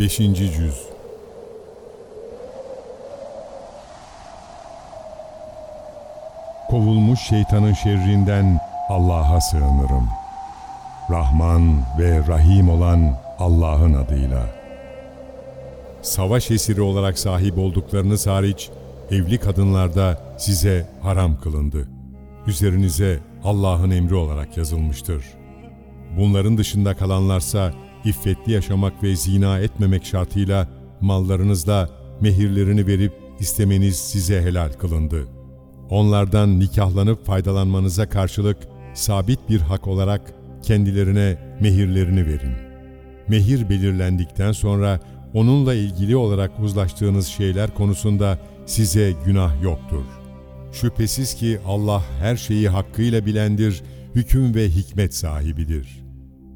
5. Cüz Kovulmuş şeytanın şerrinden Allah'a sığınırım. Rahman ve Rahim olan Allah'ın adıyla. Savaş esiri olarak sahip olduklarınız hariç evli kadınlarda size haram kılındı. Üzerinize Allah'ın emri olarak yazılmıştır. Bunların dışında kalanlarsa iffetli yaşamak ve zina etmemek şartıyla mallarınızla mehirlerini verip istemeniz size helal kılındı. Onlardan nikahlanıp faydalanmanıza karşılık sabit bir hak olarak kendilerine mehirlerini verin. Mehir belirlendikten sonra onunla ilgili olarak uzlaştığınız şeyler konusunda size günah yoktur. Şüphesiz ki Allah her şeyi hakkıyla bilendir, hüküm ve hikmet sahibidir.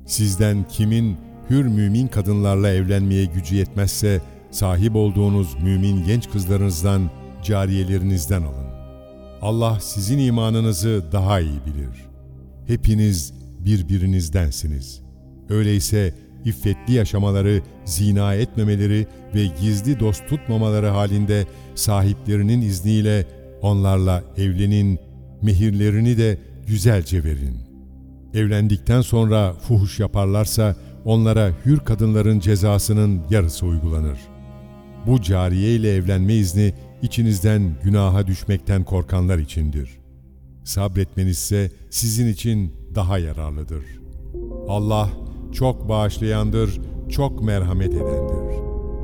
Sizden kimin hür mümin kadınlarla evlenmeye gücü yetmezse sahip olduğunuz mümin genç kızlarınızdan, cariyelerinizden alın. Allah sizin imanınızı daha iyi bilir. Hepiniz birbirinizdensiniz. Öyleyse iffetli yaşamaları, zina etmemeleri ve gizli dost tutmamaları halinde sahiplerinin izniyle onlarla evlenin, mehirlerini de güzelce verin. Evlendikten sonra fuhuş yaparlarsa onlara hür kadınların cezasının yarısı uygulanır. Bu cariye ile evlenme izni içinizden günaha düşmekten korkanlar içindir. Sabretmeniz ise sizin için daha yararlıdır. Allah çok bağışlayandır, çok merhamet edendir.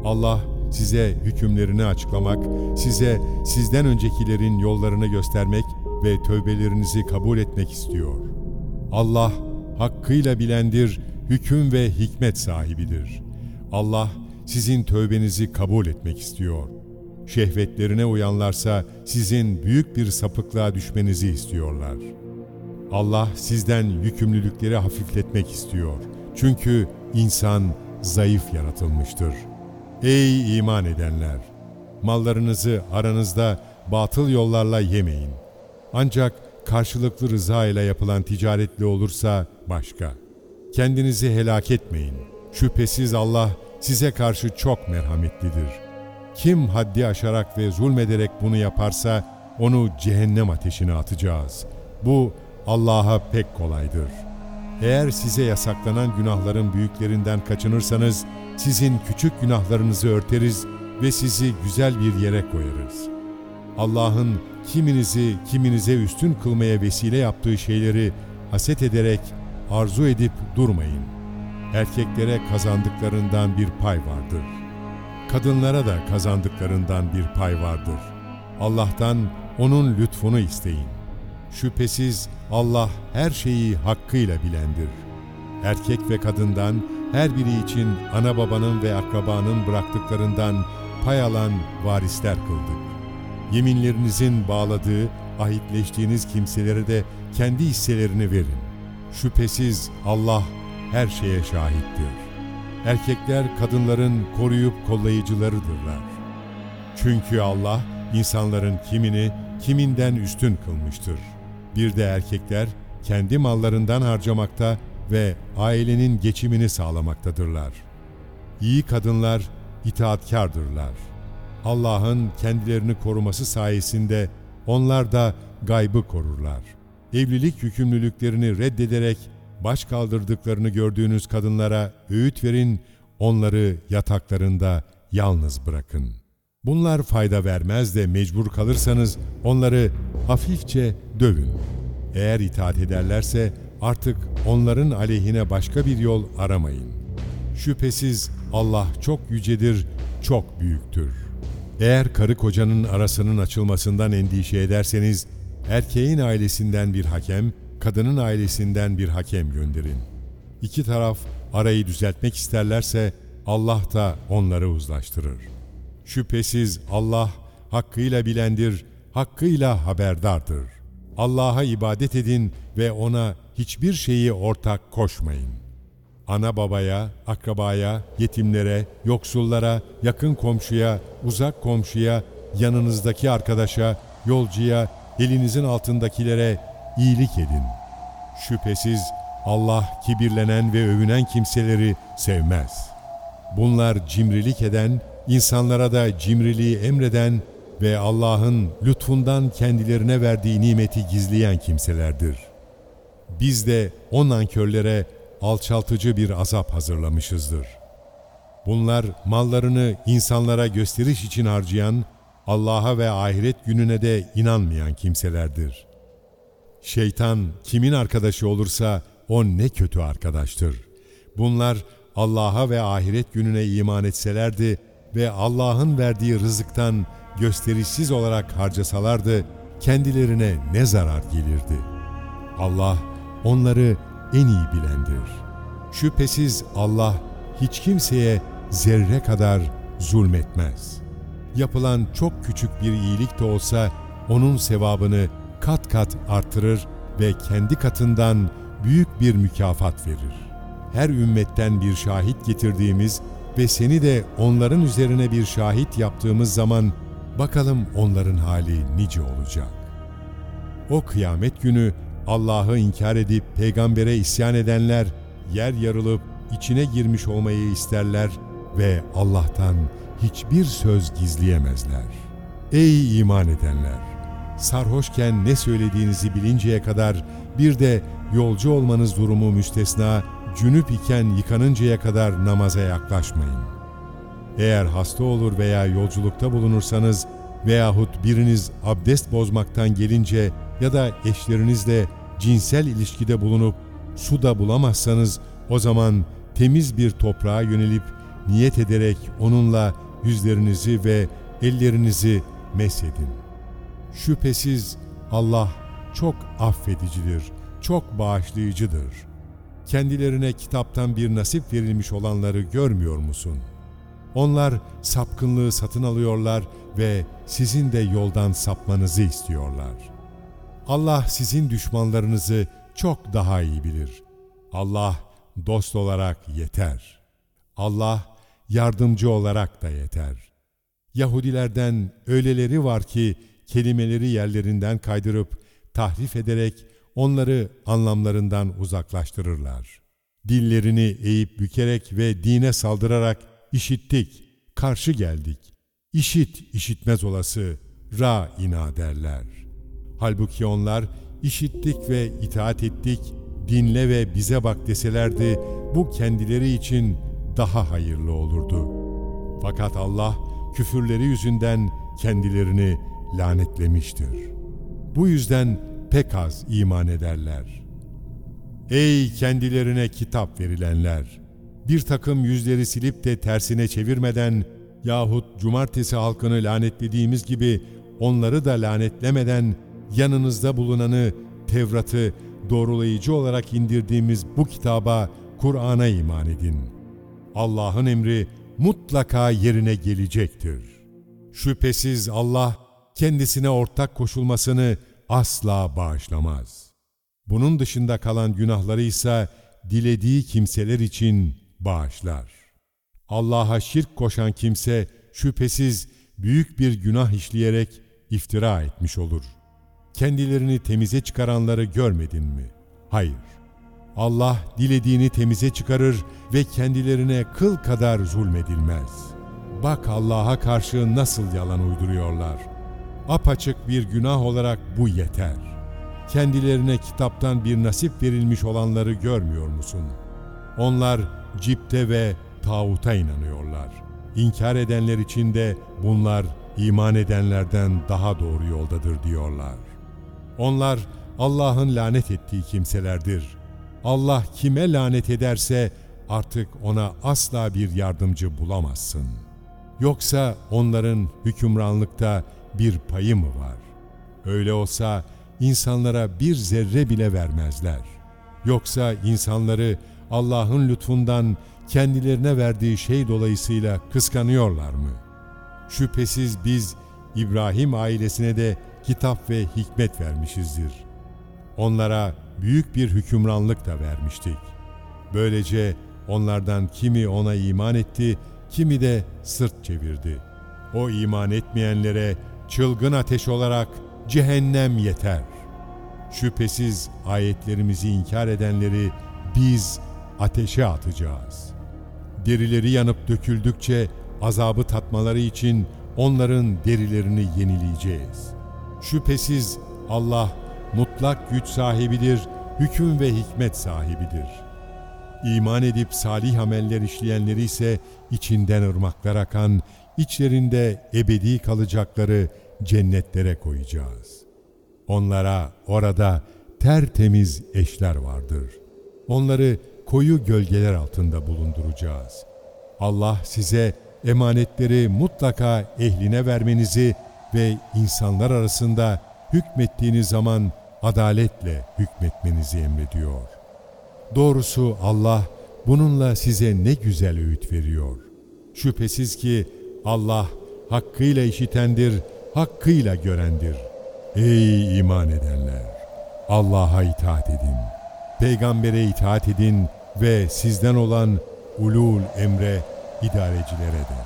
Allah size hükümlerini açıklamak, size sizden öncekilerin yollarını göstermek ve tövbelerinizi kabul etmek istiyor. Allah hakkıyla bilendir, hüküm ve hikmet sahibidir. Allah sizin tövbenizi kabul etmek istiyor. Şehvetlerine uyanlarsa sizin büyük bir sapıklığa düşmenizi istiyorlar. Allah sizden yükümlülükleri hafifletmek istiyor. Çünkü insan zayıf yaratılmıştır. Ey iman edenler! Mallarınızı aranızda batıl yollarla yemeyin. Ancak karşılıklı rıza ile yapılan ticaretle olursa başka. Kendinizi helak etmeyin. Şüphesiz Allah size karşı çok merhametlidir. Kim haddi aşarak ve zulmederek bunu yaparsa onu cehennem ateşine atacağız. Bu Allah'a pek kolaydır. Eğer size yasaklanan günahların büyüklerinden kaçınırsanız sizin küçük günahlarınızı örteriz ve sizi güzel bir yere koyarız. Allah'ın kiminizi kiminize üstün kılmaya vesile yaptığı şeyleri haset ederek arzu edip durmayın. Erkeklere kazandıklarından bir pay vardır. Kadınlara da kazandıklarından bir pay vardır. Allah'tan onun lütfunu isteyin. Şüphesiz Allah her şeyi hakkıyla bilendir. Erkek ve kadından her biri için ana babanın ve akrabanın bıraktıklarından pay alan varisler kıldık. Yeminlerinizin bağladığı, ahitleştiğiniz kimselere de kendi hisselerini verin. Şüphesiz Allah her şeye şahittir. Erkekler kadınların koruyup kollayıcılarıdırlar. Çünkü Allah insanların kimini kiminden üstün kılmıştır. Bir de erkekler kendi mallarından harcamakta ve ailenin geçimini sağlamaktadırlar. İyi kadınlar itaatkardırlar. Allah'ın kendilerini koruması sayesinde onlar da gaybı korurlar. Evlilik yükümlülüklerini reddederek baş kaldırdıklarını gördüğünüz kadınlara öğüt verin, onları yataklarında yalnız bırakın. Bunlar fayda vermez de mecbur kalırsanız onları hafifçe dövün. Eğer itaat ederlerse artık onların aleyhine başka bir yol aramayın. Şüphesiz Allah çok yücedir, çok büyüktür. Eğer karı kocanın arasının açılmasından endişe ederseniz, erkeğin ailesinden bir hakem, kadının ailesinden bir hakem gönderin. İki taraf arayı düzeltmek isterlerse Allah da onları uzlaştırır. Şüphesiz Allah hakkıyla bilendir, hakkıyla haberdardır. Allah'a ibadet edin ve ona hiçbir şeyi ortak koşmayın. Ana babaya, akrabaya, yetimlere, yoksullara, yakın komşuya, uzak komşuya, yanınızdaki arkadaşa, yolcuya, elinizin altındakilere iyilik edin. Şüphesiz Allah kibirlenen ve övünen kimseleri sevmez. Bunlar cimrilik eden, insanlara da cimriliği emreden ve Allah'ın lütfundan kendilerine verdiği nimeti gizleyen kimselerdir. Biz de o nankörlere alçaltıcı bir azap hazırlamışızdır. Bunlar mallarını insanlara gösteriş için harcayan, Allah'a ve ahiret gününe de inanmayan kimselerdir. Şeytan kimin arkadaşı olursa o ne kötü arkadaştır. Bunlar Allah'a ve ahiret gününe iman etselerdi ve Allah'ın verdiği rızıktan gösterişsiz olarak harcasalardı kendilerine ne zarar gelirdi? Allah onları en iyi bilendir. Şüphesiz Allah hiç kimseye zerre kadar zulmetmez. Yapılan çok küçük bir iyilik de olsa onun sevabını kat kat artırır ve kendi katından büyük bir mükafat verir. Her ümmetten bir şahit getirdiğimiz ve seni de onların üzerine bir şahit yaptığımız zaman bakalım onların hali nice olacak. O kıyamet günü Allah'ı inkar edip peygambere isyan edenler yer yarılıp içine girmiş olmayı isterler ve Allah'tan hiçbir söz gizleyemezler. Ey iman edenler! Sarhoşken ne söylediğinizi bilinceye kadar bir de yolcu olmanız durumu müstesna, cünüp iken yıkanıncaya kadar namaza yaklaşmayın. Eğer hasta olur veya yolculukta bulunursanız veyahut biriniz abdest bozmaktan gelince ya da eşlerinizle cinsel ilişkide bulunup su da bulamazsanız o zaman temiz bir toprağa yönelip niyet ederek onunla yüzlerinizi ve ellerinizi mesedin. Şüphesiz Allah çok affedicidir, çok bağışlayıcıdır. Kendilerine kitaptan bir nasip verilmiş olanları görmüyor musun? Onlar sapkınlığı satın alıyorlar ve sizin de yoldan sapmanızı istiyorlar. Allah sizin düşmanlarınızı çok daha iyi bilir. Allah dost olarak yeter. Allah yardımcı olarak da yeter. Yahudilerden öyleleri var ki kelimeleri yerlerinden kaydırıp tahrif ederek onları anlamlarından uzaklaştırırlar. Dillerini eğip bükerek ve dine saldırarak işittik, karşı geldik. İşit işitmez olası, ra ina derler. Halbuki onlar işittik ve itaat ettik, dinle ve bize bak deselerdi bu kendileri için daha hayırlı olurdu. Fakat Allah küfürleri yüzünden kendilerini lanetlemiştir. Bu yüzden pek az iman ederler. Ey kendilerine kitap verilenler! Bir takım yüzleri silip de tersine çevirmeden yahut cumartesi halkını lanetlediğimiz gibi onları da lanetlemeden yanınızda bulunanı, Tevrat'ı doğrulayıcı olarak indirdiğimiz bu kitaba, Kur'an'a iman edin. Allah'ın emri mutlaka yerine gelecektir. Şüphesiz Allah kendisine ortak koşulmasını asla bağışlamaz. Bunun dışında kalan günahları ise dilediği kimseler için bağışlar. Allah'a şirk koşan kimse şüphesiz büyük bir günah işleyerek iftira etmiş olur. Kendilerini temize çıkaranları görmedin mi? Hayır. Allah dilediğini temize çıkarır ve kendilerine kıl kadar zulmedilmez. Bak Allah'a karşı nasıl yalan uyduruyorlar. Apaçık bir günah olarak bu yeter. Kendilerine kitaptan bir nasip verilmiş olanları görmüyor musun? Onlar cipte ve tağuta inanıyorlar. İnkar edenler için de bunlar iman edenlerden daha doğru yoldadır diyorlar. Onlar Allah'ın lanet ettiği kimselerdir. Allah kime lanet ederse artık ona asla bir yardımcı bulamazsın. Yoksa onların hükümranlıkta bir payı mı var? Öyle olsa insanlara bir zerre bile vermezler. Yoksa insanları Allah'ın lütfundan kendilerine verdiği şey dolayısıyla kıskanıyorlar mı? Şüphesiz biz İbrahim ailesine de kitap ve hikmet vermişizdir. Onlara büyük bir hükümranlık da vermiştik. Böylece onlardan kimi ona iman etti, kimi de sırt çevirdi. O iman etmeyenlere çılgın ateş olarak cehennem yeter. Şüphesiz ayetlerimizi inkar edenleri biz ateşe atacağız. derileri yanıp döküldükçe azabı tatmaları için onların derilerini yenileyeceğiz. Şüphesiz Allah mutlak güç sahibidir, hüküm ve hikmet sahibidir. İman edip salih ameller işleyenleri ise içinden ırmaklar akan, içlerinde ebedi kalacakları cennetlere koyacağız. Onlara orada tertemiz eşler vardır. Onları koyu gölgeler altında bulunduracağız. Allah size emanetleri mutlaka ehline vermenizi ve insanlar arasında hükmettiğiniz zaman adaletle hükmetmenizi emrediyor. Doğrusu Allah bununla size ne güzel öğüt veriyor. Şüphesiz ki Allah hakkıyla işitendir, hakkıyla görendir. Ey iman edenler! Allah'a itaat edin. Peygambere itaat edin ve sizden olan ulul emre idarecilere de.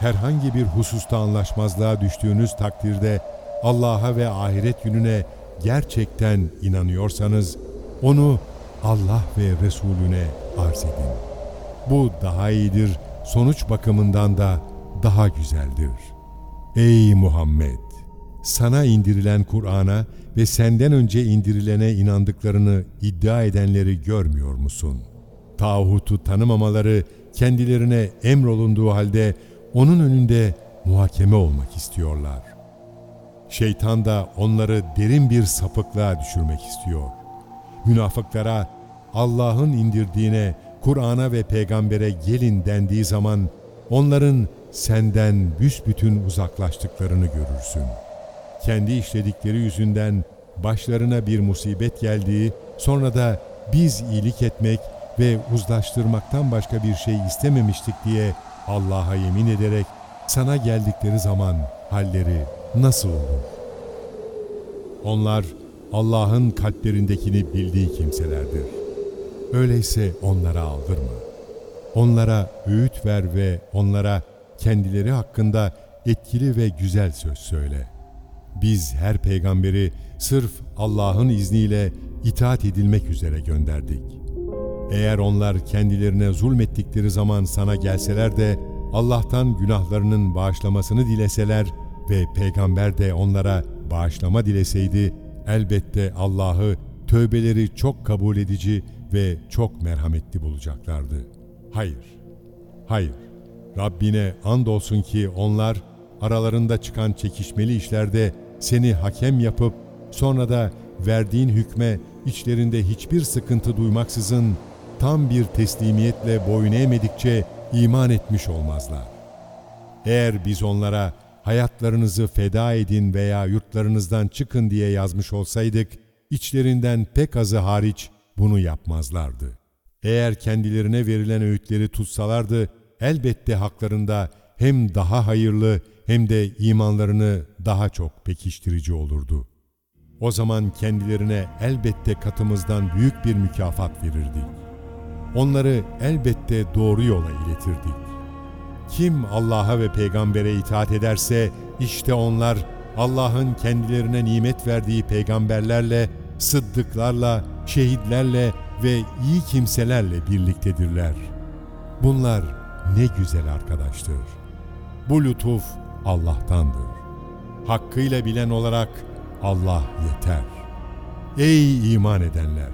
Herhangi bir hususta anlaşmazlığa düştüğünüz takdirde Allah'a ve ahiret gününe gerçekten inanıyorsanız onu Allah ve Resulüne arz edin. Bu daha iyidir, sonuç bakımından da daha güzeldir. Ey Muhammed! Sana indirilen Kur'an'a ve senden önce indirilene inandıklarını iddia edenleri görmüyor musun? Tağutu tanımamaları kendilerine emrolunduğu halde onun önünde muhakeme olmak istiyorlar. Şeytan da onları derin bir sapıklığa düşürmek istiyor. Münafıklara Allah'ın indirdiğine, Kur'an'a ve peygambere gelin dendiği zaman onların senden büsbütün uzaklaştıklarını görürsün. Kendi işledikleri yüzünden başlarına bir musibet geldiği, sonra da biz iyilik etmek ve uzlaştırmaktan başka bir şey istememiştik diye Allah'a yemin ederek sana geldikleri zaman halleri nasıl olur? Onlar Allah'ın kalplerindekini bildiği kimselerdir. Öyleyse onlara aldırma. Onlara öğüt ver ve onlara kendileri hakkında etkili ve güzel söz söyle. Biz her peygamberi sırf Allah'ın izniyle itaat edilmek üzere gönderdik. Eğer onlar kendilerine zulmettikleri zaman sana gelseler de Allah'tan günahlarının bağışlamasını dileseler ve peygamber de onlara bağışlama dileseydi elbette Allah'ı tövbeleri çok kabul edici ve çok merhametli bulacaklardı. Hayır, hayır. Rabbine andolsun ki onlar aralarında çıkan çekişmeli işlerde seni hakem yapıp sonra da verdiğin hükme içlerinde hiçbir sıkıntı duymaksızın tam bir teslimiyetle boyun eğmedikçe iman etmiş olmazlar. Eğer biz onlara hayatlarınızı feda edin veya yurtlarınızdan çıkın diye yazmış olsaydık, içlerinden pek azı hariç bunu yapmazlardı. Eğer kendilerine verilen öğütleri tutsalardı, elbette haklarında hem daha hayırlı hem de imanlarını daha çok pekiştirici olurdu. O zaman kendilerine elbette katımızdan büyük bir mükafat verirdik. Onları elbette doğru yola iletirdik. Kim Allah'a ve peygambere itaat ederse işte onlar Allah'ın kendilerine nimet verdiği peygamberlerle, sıddıklarla, şehitlerle ve iyi kimselerle birliktedirler. Bunlar ne güzel arkadaştır. Bu lütuf Allah'tandır. Hakkıyla bilen olarak Allah yeter. Ey iman edenler!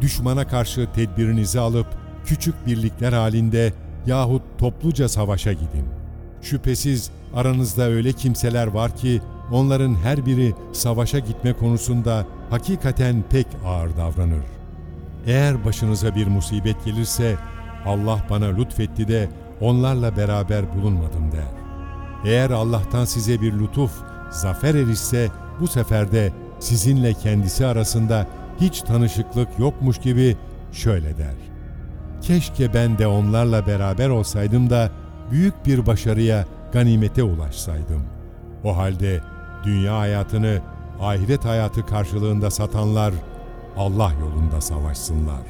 Düşmana karşı tedbirinizi alıp küçük birlikler halinde yahut topluca savaşa gidin. Şüphesiz aranızda öyle kimseler var ki onların her biri savaşa gitme konusunda hakikaten pek ağır davranır. Eğer başınıza bir musibet gelirse Allah bana lütfetti de onlarla beraber bulunmadım der. Eğer Allah'tan size bir lütuf, zafer erişse bu sefer de sizinle kendisi arasında hiç tanışıklık yokmuş gibi şöyle der. Keşke ben de onlarla beraber olsaydım da büyük bir başarıya, ganimete ulaşsaydım. O halde dünya hayatını ahiret hayatı karşılığında satanlar Allah yolunda savaşsınlar.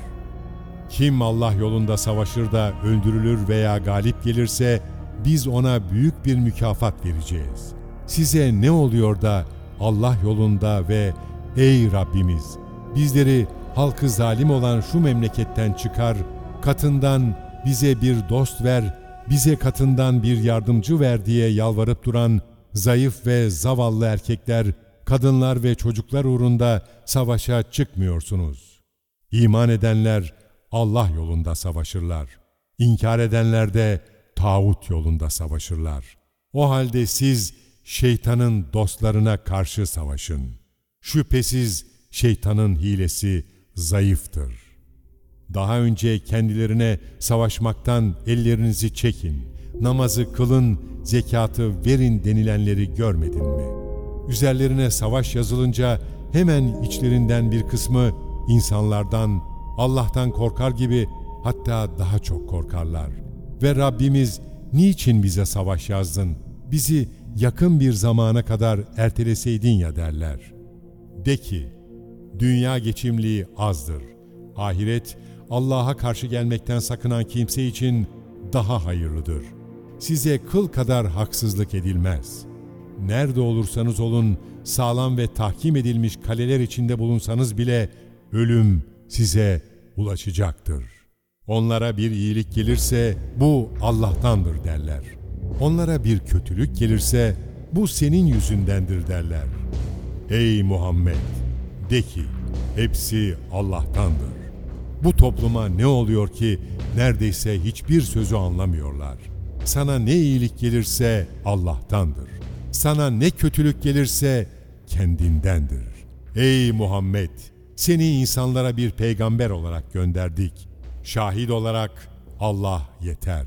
Kim Allah yolunda savaşır da öldürülür veya galip gelirse biz ona büyük bir mükafat vereceğiz. Size ne oluyor da Allah yolunda ve ey Rabbimiz bizleri halkı zalim olan şu memleketten çıkar, katından bize bir dost ver, bize katından bir yardımcı ver diye yalvarıp duran zayıf ve zavallı erkekler, kadınlar ve çocuklar uğrunda savaşa çıkmıyorsunuz. İman edenler Allah yolunda savaşırlar. İnkar edenler de tağut yolunda savaşırlar. O halde siz şeytanın dostlarına karşı savaşın. Şüphesiz şeytanın hilesi zayıftır. Daha önce kendilerine savaşmaktan ellerinizi çekin, namazı kılın, zekatı verin denilenleri görmedin mi? Üzerlerine savaş yazılınca hemen içlerinden bir kısmı insanlardan, Allah'tan korkar gibi hatta daha çok korkarlar. Ve Rabbimiz niçin bize savaş yazdın, bizi yakın bir zamana kadar erteleseydin ya derler. De ki, dünya geçimliği azdır. Ahiret, Allah'a karşı gelmekten sakınan kimse için daha hayırlıdır. Size kıl kadar haksızlık edilmez. Nerede olursanız olun, sağlam ve tahkim edilmiş kaleler içinde bulunsanız bile ölüm size ulaşacaktır. Onlara bir iyilik gelirse bu Allah'tandır derler. Onlara bir kötülük gelirse bu senin yüzündendir derler. Ey Muhammed! De ki, hepsi Allah'tandır. Bu topluma ne oluyor ki neredeyse hiçbir sözü anlamıyorlar. Sana ne iyilik gelirse Allah'tandır. Sana ne kötülük gelirse kendindendir. Ey Muhammed! Seni insanlara bir peygamber olarak gönderdik. Şahit olarak Allah yeter.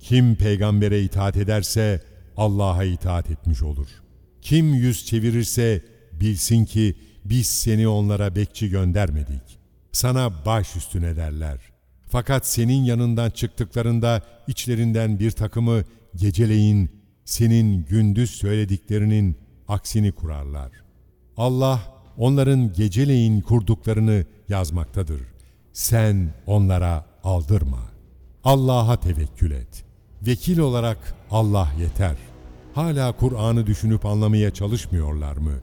Kim peygambere itaat ederse Allah'a itaat etmiş olur. Kim yüz çevirirse bilsin ki biz seni onlara bekçi göndermedik. Sana baş üstüne derler. Fakat senin yanından çıktıklarında içlerinden bir takımı geceleyin senin gündüz söylediklerinin aksini kurarlar. Allah onların geceleyin kurduklarını yazmaktadır. Sen onlara aldırma. Allah'a tevekkül et. Vekil olarak Allah yeter. Hala Kur'an'ı düşünüp anlamaya çalışmıyorlar mı?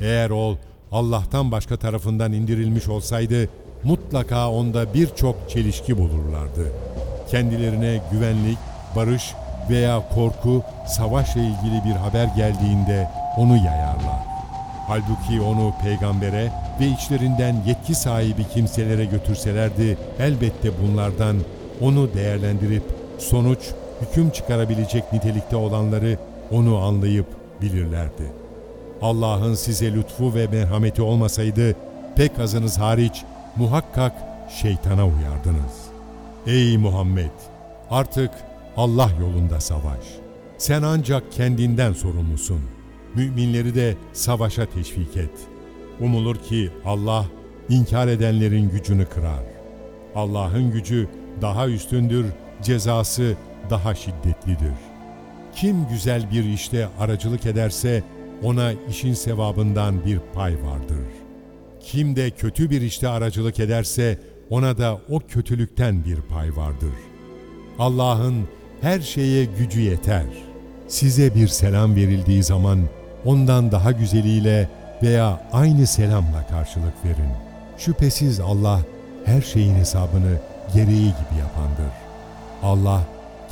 Eğer ol Allah'tan başka tarafından indirilmiş olsaydı mutlaka onda birçok çelişki bulurlardı. Kendilerine güvenlik, barış veya korku, savaşla ilgili bir haber geldiğinde onu yayarlar. Halbuki onu peygambere ve içlerinden yetki sahibi kimselere götürselerdi elbette bunlardan onu değerlendirip sonuç, hüküm çıkarabilecek nitelikte olanları onu anlayıp bilirlerdi. Allah'ın size lütfu ve merhameti olmasaydı pek azınız hariç muhakkak şeytana uyardınız. Ey Muhammed! Artık Allah yolunda savaş. Sen ancak kendinden sorumlusun. Müminleri de savaşa teşvik et. Umulur ki Allah inkar edenlerin gücünü kırar. Allah'ın gücü daha üstündür, cezası daha şiddetlidir. Kim güzel bir işte aracılık ederse ona işin sevabından bir pay vardır. Kim de kötü bir işte aracılık ederse ona da o kötülükten bir pay vardır. Allah'ın her şeye gücü yeter. Size bir selam verildiği zaman ondan daha güzeliyle veya aynı selamla karşılık verin. Şüphesiz Allah her şeyin hesabını gereği gibi yapandır. Allah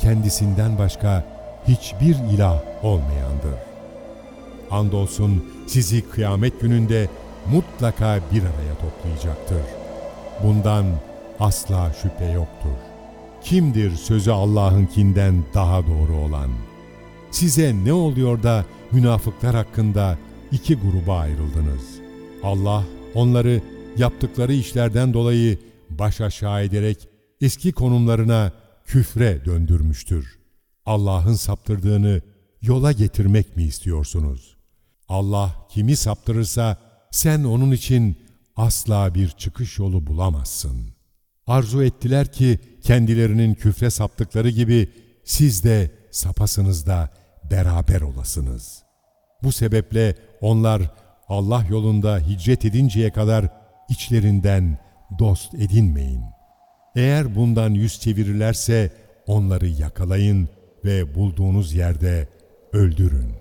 kendisinden başka hiçbir ilah olmayandır. Andolsun sizi kıyamet gününde mutlaka bir araya toplayacaktır. Bundan asla şüphe yoktur. Kimdir sözü Allah'ınkinden daha doğru olan? Size ne oluyor da münafıklar hakkında iki gruba ayrıldınız? Allah onları yaptıkları işlerden dolayı baş aşağı ederek eski konumlarına küfre döndürmüştür. Allah'ın saptırdığını yola getirmek mi istiyorsunuz? Allah kimi saptırırsa sen onun için asla bir çıkış yolu bulamazsın. Arzu ettiler ki kendilerinin küfre saptıkları gibi siz de sapasınızda beraber olasınız. Bu sebeple onlar Allah yolunda hicret edinceye kadar içlerinden dost edinmeyin. Eğer bundan yüz çevirirlerse onları yakalayın ve bulduğunuz yerde öldürün.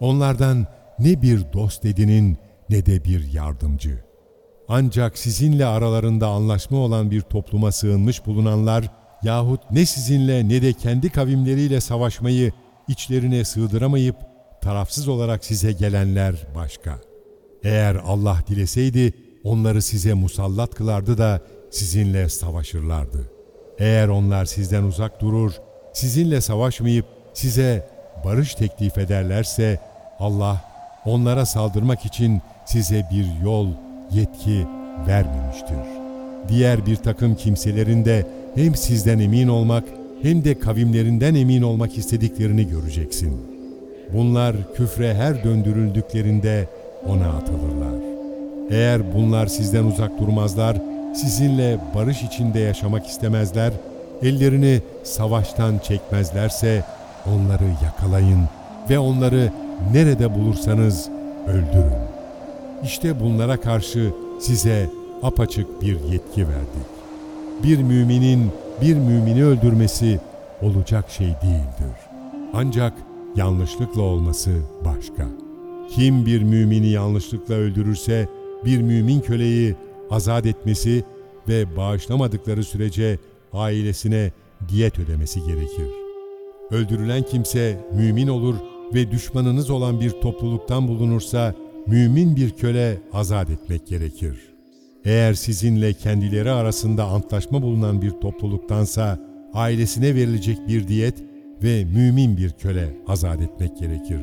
Onlardan ne bir dost edinin ne de bir yardımcı. Ancak sizinle aralarında anlaşma olan bir topluma sığınmış bulunanlar yahut ne sizinle ne de kendi kavimleriyle savaşmayı içlerine sığdıramayıp tarafsız olarak size gelenler başka. Eğer Allah dileseydi onları size musallat kılardı da sizinle savaşırlardı. Eğer onlar sizden uzak durur, sizinle savaşmayıp size barış teklif ederlerse Allah onlara saldırmak için size bir yol, yetki vermemiştir. Diğer bir takım kimselerin de hem sizden emin olmak hem de kavimlerinden emin olmak istediklerini göreceksin. Bunlar küfre her döndürüldüklerinde ona atılırlar. Eğer bunlar sizden uzak durmazlar, sizinle barış içinde yaşamak istemezler, ellerini savaştan çekmezlerse onları yakalayın ve onları nerede bulursanız öldürün. İşte bunlara karşı size apaçık bir yetki verdik. Bir müminin bir mümini öldürmesi olacak şey değildir. Ancak yanlışlıkla olması başka. Kim bir mümini yanlışlıkla öldürürse bir mümin köleyi azat etmesi ve bağışlamadıkları sürece ailesine diyet ödemesi gerekir. Öldürülen kimse mümin olur ve düşmanınız olan bir topluluktan bulunursa mümin bir köle azat etmek gerekir. Eğer sizinle kendileri arasında antlaşma bulunan bir topluluktansa ailesine verilecek bir diyet ve mümin bir köle azat etmek gerekir.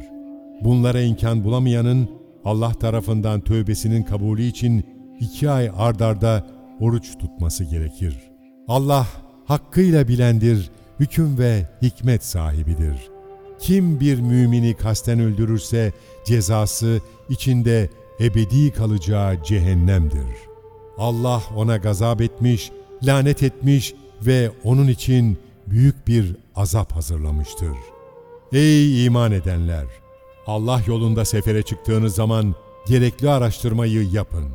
Bunlara imkan bulamayanın Allah tarafından tövbesinin kabulü için iki ay ardarda oruç tutması gerekir. Allah hakkıyla bilendir, hüküm ve hikmet sahibidir. Kim bir mümini kasten öldürürse cezası içinde ebedi kalacağı cehennemdir. Allah ona gazap etmiş, lanet etmiş ve onun için büyük bir azap hazırlamıştır. Ey iman edenler! Allah yolunda sefere çıktığınız zaman gerekli araştırmayı yapın.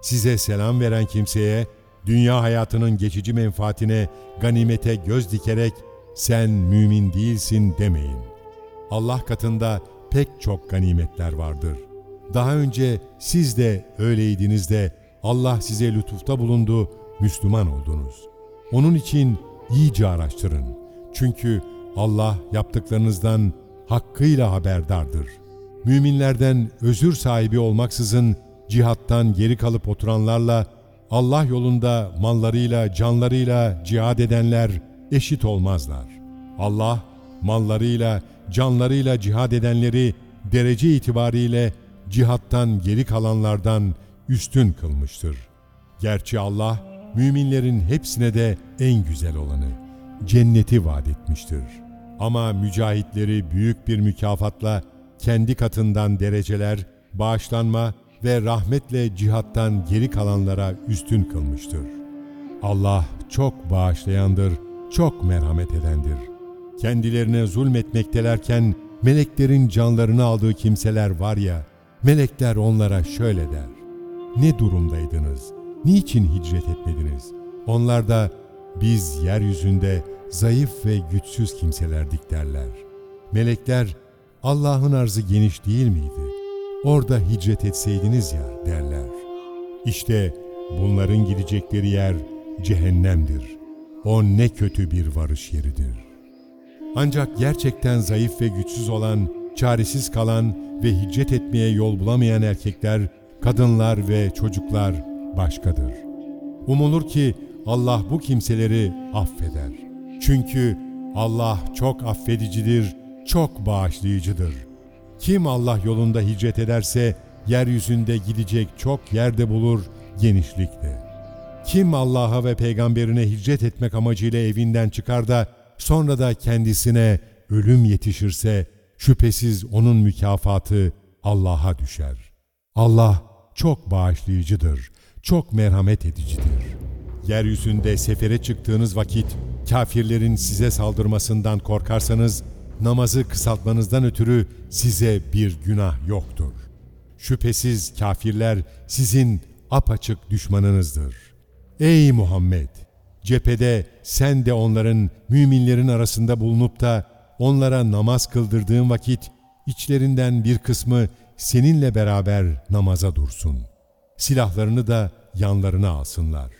Size selam veren kimseye dünya hayatının geçici menfaatine, ganimete göz dikerek sen mümin değilsin demeyin. Allah katında pek çok ganimetler vardır. Daha önce siz de öyleydiniz de Allah size lütufta bulundu, Müslüman oldunuz. Onun için iyice araştırın. Çünkü Allah yaptıklarınızdan hakkıyla haberdardır. Müminlerden özür sahibi olmaksızın cihattan geri kalıp oturanlarla Allah yolunda mallarıyla, canlarıyla cihad edenler eşit olmazlar. Allah mallarıyla, canlarıyla cihad edenleri derece itibariyle cihattan geri kalanlardan üstün kılmıştır. Gerçi Allah müminlerin hepsine de en güzel olanı, cenneti vaat etmiştir. Ama mücahitleri büyük bir mükafatla kendi katından dereceler, bağışlanma ve rahmetle cihattan geri kalanlara üstün kılmıştır. Allah çok bağışlayandır, çok merhamet edendir. Kendilerine zulmetmektelerken meleklerin canlarını aldığı kimseler var ya, melekler onlara şöyle der. Ne durumdaydınız? Niçin hicret etmediniz? Onlar da biz yeryüzünde zayıf ve güçsüz kimselerdik derler. Melekler Allah'ın arzı geniş değil miydi? Orada hicret etseydiniz ya derler. İşte bunların gidecekleri yer cehennemdir. O ne kötü bir varış yeridir. Ancak gerçekten zayıf ve güçsüz olan, çaresiz kalan ve hicret etmeye yol bulamayan erkekler, kadınlar ve çocuklar başkadır. Umulur ki Allah bu kimseleri affeder. Çünkü Allah çok affedicidir, çok bağışlayıcıdır. Kim Allah yolunda hicret ederse yeryüzünde gidecek çok yerde bulur genişlikte. Kim Allah'a ve peygamberine hicret etmek amacıyla evinden çıkar da sonra da kendisine ölüm yetişirse şüphesiz onun mükafatı Allah'a düşer. Allah çok bağışlayıcıdır, çok merhamet edicidir. Yeryüzünde sefere çıktığınız vakit kafirlerin size saldırmasından korkarsanız namazı kısaltmanızdan ötürü size bir günah yoktur. Şüphesiz kafirler sizin apaçık düşmanınızdır. Ey Muhammed! Cephede sen de onların müminlerin arasında bulunup da onlara namaz kıldırdığın vakit içlerinden bir kısmı seninle beraber namaza dursun. Silahlarını da yanlarına alsınlar.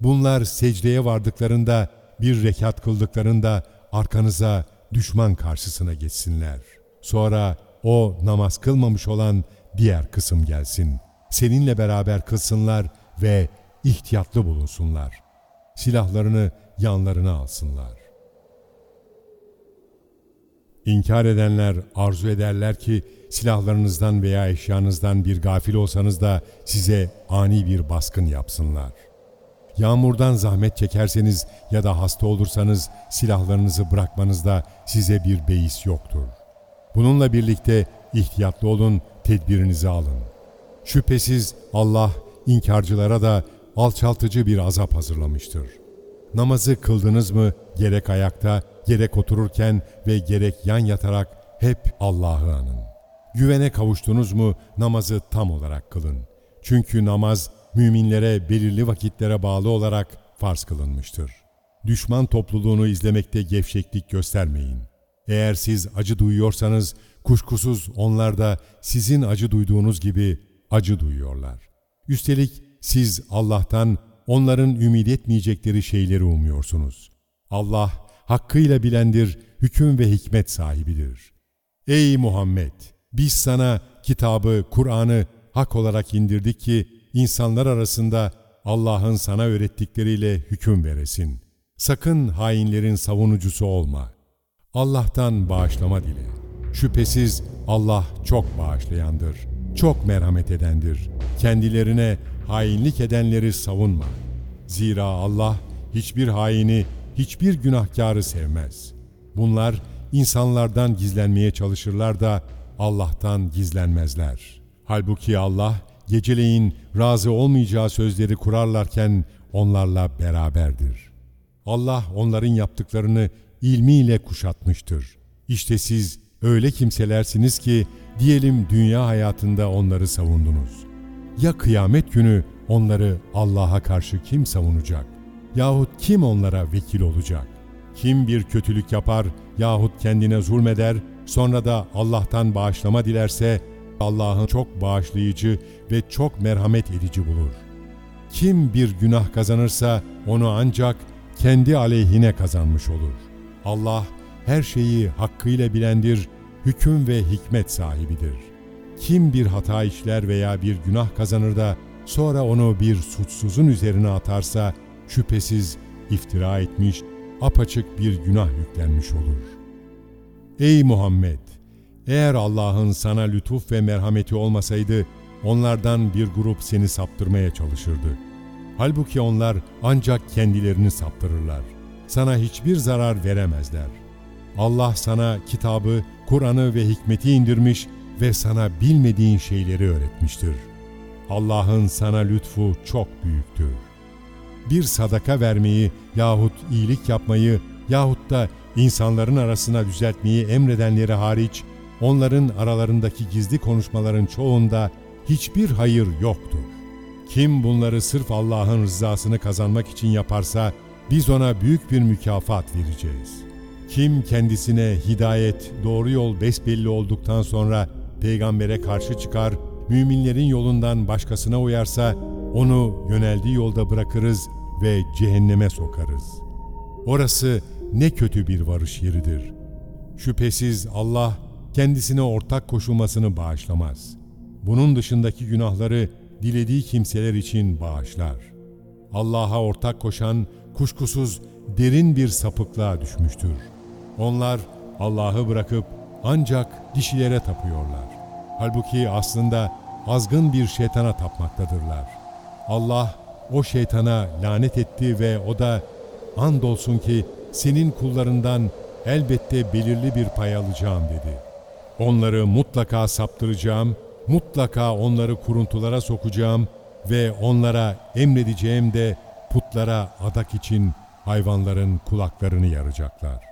Bunlar secdeye vardıklarında bir rekat kıldıklarında arkanıza düşman karşısına geçsinler. Sonra o namaz kılmamış olan diğer kısım gelsin. Seninle beraber kılsınlar ve ihtiyatlı bulunsunlar. Silahlarını yanlarına alsınlar. İnkar edenler arzu ederler ki silahlarınızdan veya eşyanızdan bir gafil olsanız da size ani bir baskın yapsınlar. Yağmurdan zahmet çekerseniz ya da hasta olursanız silahlarınızı bırakmanızda size bir beis yoktur. Bununla birlikte ihtiyatlı olun, tedbirinizi alın. Şüphesiz Allah inkarcılara da alçaltıcı bir azap hazırlamıştır. Namazı kıldınız mı gerek ayakta, gerek otururken ve gerek yan yatarak hep Allah'ı anın. Güvene kavuştunuz mu namazı tam olarak kılın. Çünkü namaz müminlere belirli vakitlere bağlı olarak farz kılınmıştır. Düşman topluluğunu izlemekte gevşeklik göstermeyin. Eğer siz acı duyuyorsanız kuşkusuz onlar da sizin acı duyduğunuz gibi acı duyuyorlar. Üstelik siz Allah'tan onların ümid etmeyecekleri şeyleri umuyorsunuz. Allah hakkıyla bilendir, hüküm ve hikmet sahibidir. Ey Muhammed! Biz sana kitabı, Kur'an'ı hak olarak indirdik ki insanlar arasında Allah'ın sana öğrettikleriyle hüküm veresin. Sakın hainlerin savunucusu olma. Allah'tan bağışlama dile. Şüphesiz Allah çok bağışlayandır, çok merhamet edendir. Kendilerine hainlik edenleri savunma. Zira Allah hiçbir haini, hiçbir günahkarı sevmez. Bunlar insanlardan gizlenmeye çalışırlar da Allah'tan gizlenmezler. Halbuki Allah geceleyin razı olmayacağı sözleri kurarlarken onlarla beraberdir. Allah onların yaptıklarını ilmiyle kuşatmıştır. İşte siz öyle kimselersiniz ki diyelim dünya hayatında onları savundunuz. Ya kıyamet günü onları Allah'a karşı kim savunacak? Yahut kim onlara vekil olacak? Kim bir kötülük yapar yahut kendine zulmeder, sonra da Allah'tan bağışlama dilerse, Allah'ın çok bağışlayıcı ve çok merhamet edici bulur. Kim bir günah kazanırsa onu ancak kendi aleyhine kazanmış olur. Allah her şeyi hakkıyla bilendir, hüküm ve hikmet sahibidir. Kim bir hata işler veya bir günah kazanır da sonra onu bir suçsuzun üzerine atarsa şüphesiz iftira etmiş, apaçık bir günah yüklenmiş olur. Ey Muhammed! Eğer Allah'ın sana lütuf ve merhameti olmasaydı, onlardan bir grup seni saptırmaya çalışırdı. Halbuki onlar ancak kendilerini saptırırlar. Sana hiçbir zarar veremezler. Allah sana kitabı, Kur'an'ı ve hikmeti indirmiş ve sana bilmediğin şeyleri öğretmiştir. Allah'ın sana lütfu çok büyüktür. Bir sadaka vermeyi yahut iyilik yapmayı yahut da insanların arasına düzeltmeyi emredenleri hariç onların aralarındaki gizli konuşmaların çoğunda hiçbir hayır yoktur. Kim bunları sırf Allah'ın rızasını kazanmak için yaparsa biz ona büyük bir mükafat vereceğiz. Kim kendisine hidayet, doğru yol besbelli olduktan sonra peygambere karşı çıkar, müminlerin yolundan başkasına uyarsa onu yöneldiği yolda bırakırız ve cehenneme sokarız. Orası ne kötü bir varış yeridir. Şüphesiz Allah kendisine ortak koşulmasını bağışlamaz. Bunun dışındaki günahları dilediği kimseler için bağışlar. Allah'a ortak koşan kuşkusuz derin bir sapıklığa düşmüştür. Onlar Allah'ı bırakıp ancak dişilere tapıyorlar. Halbuki aslında azgın bir şeytana tapmaktadırlar. Allah o şeytana lanet etti ve o da andolsun ki senin kullarından elbette belirli bir pay alacağım dedi. Onları mutlaka saptıracağım, mutlaka onları kuruntulara sokacağım ve onlara emredeceğim de putlara adak için hayvanların kulaklarını yaracaklar.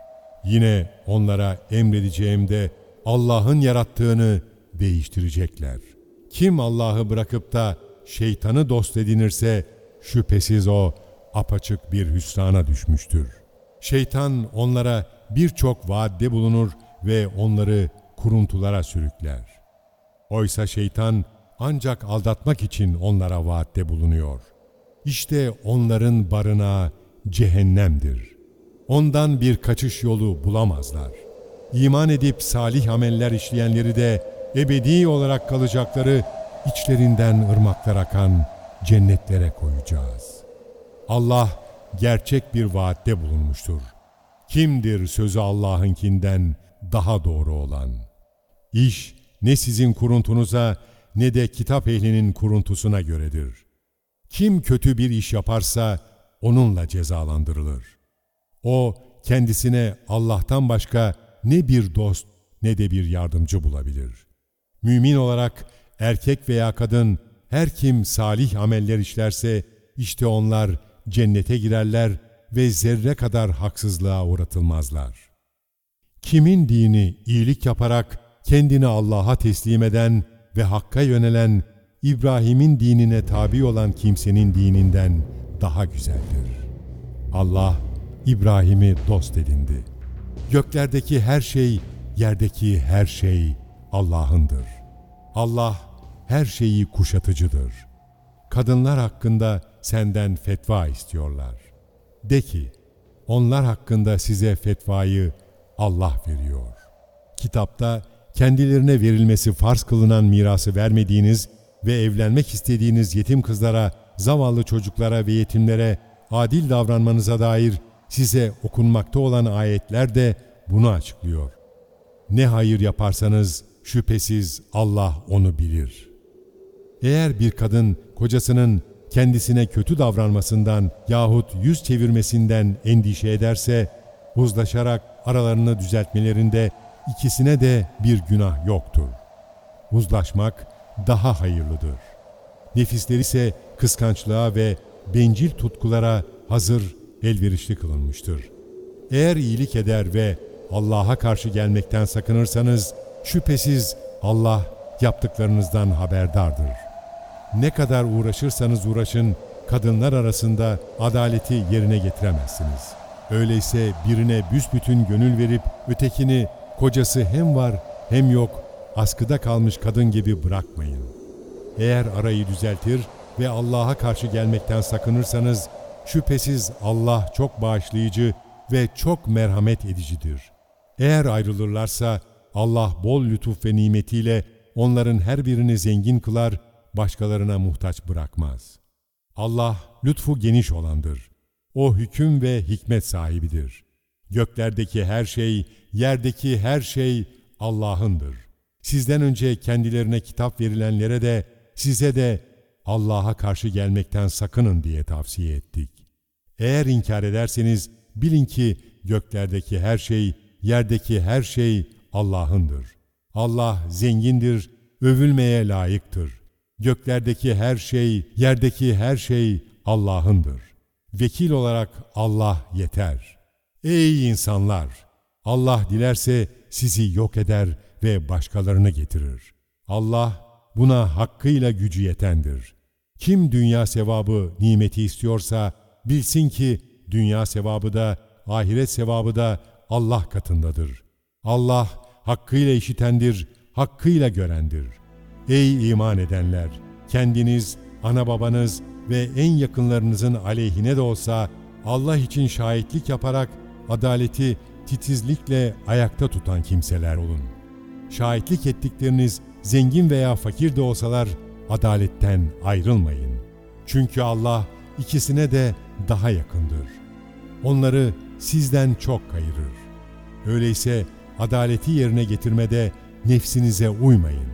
Yine onlara emredeceğim de Allah'ın yarattığını değiştirecekler. Kim Allah'ı bırakıp da şeytanı dost edinirse şüphesiz o apaçık bir hüsrana düşmüştür. Şeytan onlara birçok vaadde bulunur ve onları kuruntulara sürükler. Oysa şeytan ancak aldatmak için onlara vaatte bulunuyor. İşte onların barınağı cehennemdir. ondan bir kaçış yolu bulamazlar. İman edip salih ameller işleyenleri de ebedi olarak kalacakları içlerinden ırmaklar akan cennetlere koyacağız. Allah gerçek bir vaatte bulunmuştur. Kimdir sözü Allah'ınkinden daha doğru olan? İş ne sizin kuruntunuza ne de kitap ehlinin kuruntusuna göredir. Kim kötü bir iş yaparsa onunla cezalandırılır. O kendisine Allah'tan başka ne bir dost ne de bir yardımcı bulabilir. Mümin olarak erkek veya kadın her kim salih ameller işlerse işte onlar cennete girerler ve zerre kadar haksızlığa uğratılmazlar. Kimin dini iyilik yaparak kendini Allah'a teslim eden ve Hakk'a yönelen İbrahim'in dinine tabi olan kimsenin dininden daha güzeldir. Allah İbrahim'i dost edindi. Göklerdeki her şey, yerdeki her şey Allah'ındır. Allah her şeyi kuşatıcıdır. Kadınlar hakkında senden fetva istiyorlar. De ki, onlar hakkında size fetvayı Allah veriyor. Kitapta kendilerine verilmesi farz kılınan mirası vermediğiniz ve evlenmek istediğiniz yetim kızlara, zavallı çocuklara ve yetimlere adil davranmanıza dair size okunmakta olan ayetler de bunu açıklıyor. Ne hayır yaparsanız şüphesiz Allah onu bilir. Eğer bir kadın kocasının kendisine kötü davranmasından yahut yüz çevirmesinden endişe ederse, uzlaşarak aralarını düzeltmelerinde ikisine de bir günah yoktur. Uzlaşmak daha hayırlıdır. Nefisleri ise kıskançlığa ve bencil tutkulara hazır elverişli kılınmıştır. Eğer iyilik eder ve Allah'a karşı gelmekten sakınırsanız şüphesiz Allah yaptıklarınızdan haberdardır. Ne kadar uğraşırsanız uğraşın kadınlar arasında adaleti yerine getiremezsiniz. Öyleyse birine büsbütün gönül verip ötekini kocası hem var hem yok askıda kalmış kadın gibi bırakmayın. Eğer arayı düzeltir ve Allah'a karşı gelmekten sakınırsanız şüphesiz Allah çok bağışlayıcı ve çok merhamet edicidir. Eğer ayrılırlarsa Allah bol lütuf ve nimetiyle onların her birini zengin kılar, başkalarına muhtaç bırakmaz. Allah lütfu geniş olandır. O hüküm ve hikmet sahibidir. Göklerdeki her şey, yerdeki her şey Allah'ındır. Sizden önce kendilerine kitap verilenlere de, size de Allah'a karşı gelmekten sakının diye tavsiye ettik. Eğer inkar ederseniz bilin ki göklerdeki her şey, yerdeki her şey Allah'ındır. Allah zengindir, övülmeye layıktır. Göklerdeki her şey, yerdeki her şey Allah'ındır. Vekil olarak Allah yeter. Ey insanlar! Allah dilerse sizi yok eder ve başkalarını getirir. Allah buna hakkıyla gücü yetendir. Kim dünya sevabı, nimeti istiyorsa bilsin ki dünya sevabı da, ahiret sevabı da Allah katındadır. Allah hakkıyla işitendir, hakkıyla görendir. Ey iman edenler! Kendiniz, ana babanız ve en yakınlarınızın aleyhine de olsa Allah için şahitlik yaparak adaleti titizlikle ayakta tutan kimseler olun. Şahitlik ettikleriniz zengin veya fakir de olsalar adaletten ayrılmayın. Çünkü Allah ikisine de daha yakındır. Onları sizden çok kayırır. Öyleyse adaleti yerine getirmede nefsinize uymayın.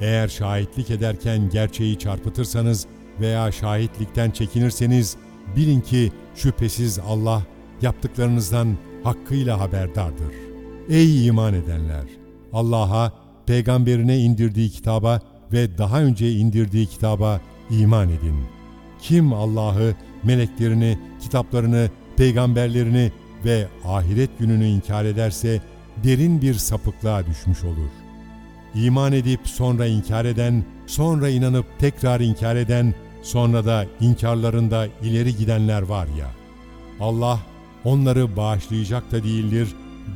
Eğer şahitlik ederken gerçeği çarpıtırsanız veya şahitlikten çekinirseniz bilin ki şüphesiz Allah yaptıklarınızdan hakkıyla haberdardır. Ey iman edenler! Allah'a, peygamberine indirdiği kitaba ve daha önce indirdiği kitaba iman edin. Kim Allah'ı, meleklerini, kitaplarını, peygamberlerini ve ahiret gününü inkar ederse derin bir sapıklığa düşmüş olur. İman edip sonra inkar eden, sonra inanıp tekrar inkar eden, sonra da inkarlarında ileri gidenler var ya. Allah onları bağışlayacak da değildir,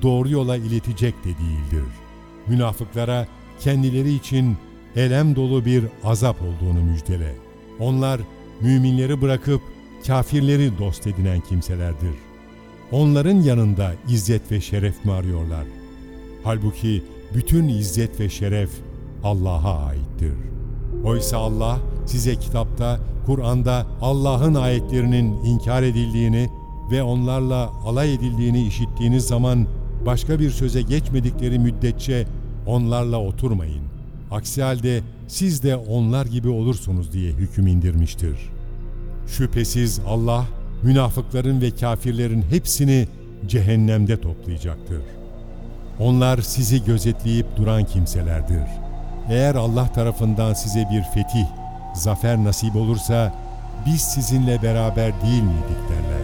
doğru yola iletecek de değildir. Münafıklara kendileri için elem dolu bir azap olduğunu müjdele. Onlar müminleri bırakıp kafirleri dost edinen kimselerdir. Onların yanında izzet ve şeref mi arıyorlar? Halbuki bütün izzet ve şeref Allah'a aittir. Oysa Allah size kitapta, Kur'an'da Allah'ın ayetlerinin inkar edildiğini ve onlarla alay edildiğini işittiğiniz zaman başka bir söze geçmedikleri müddetçe onlarla oturmayın. Aksi halde siz de onlar gibi olursunuz diye hüküm indirmiştir. Şüphesiz Allah münafıkların ve kafirlerin hepsini cehennemde toplayacaktır. Onlar sizi gözetleyip duran kimselerdir. Eğer Allah tarafından size bir fetih, zafer nasip olursa biz sizinle beraber değil miydik derler.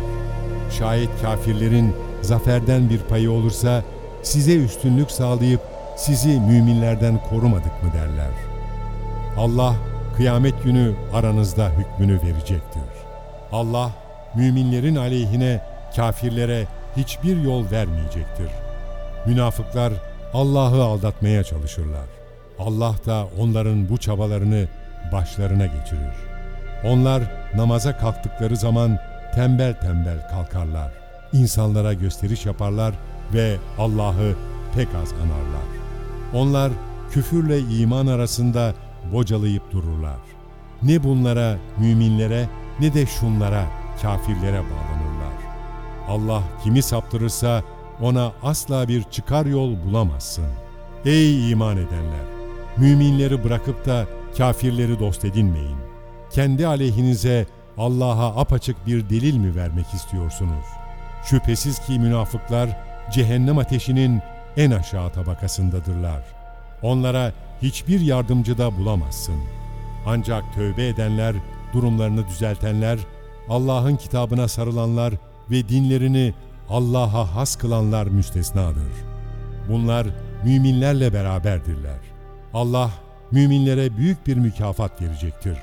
Şayet kafirlerin zaferden bir payı olursa size üstünlük sağlayıp sizi müminlerden korumadık mı derler. Allah kıyamet günü aranızda hükmünü verecektir. Allah müminlerin aleyhine kafirlere hiçbir yol vermeyecektir. Münafıklar Allah'ı aldatmaya çalışırlar. Allah da onların bu çabalarını başlarına geçirir. Onlar namaza kalktıkları zaman tembel tembel kalkarlar. İnsanlara gösteriş yaparlar ve Allah'ı pek az anarlar. Onlar küfürle iman arasında bocalayıp dururlar. Ne bunlara, müminlere ne de şunlara, kafirlere bağlanırlar. Allah kimi saptırırsa ona asla bir çıkar yol bulamazsın. Ey iman edenler! Müminleri bırakıp da kafirleri dost edinmeyin. Kendi aleyhinize Allah'a apaçık bir delil mi vermek istiyorsunuz? Şüphesiz ki münafıklar cehennem ateşinin en aşağı tabakasındadırlar. Onlara hiçbir yardımcı da bulamazsın. Ancak tövbe edenler, durumlarını düzeltenler, Allah'ın kitabına sarılanlar ve dinlerini Allah'a has kılanlar müstesnadır. Bunlar müminlerle beraberdirler. Allah müminlere büyük bir mükafat verecektir.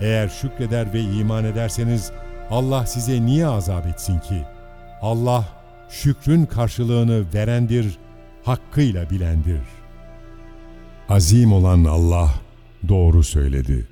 Eğer şükreder ve iman ederseniz Allah size niye azap etsin ki? Allah şükrün karşılığını verendir, hakkıyla bilendir. Azim olan Allah doğru söyledi.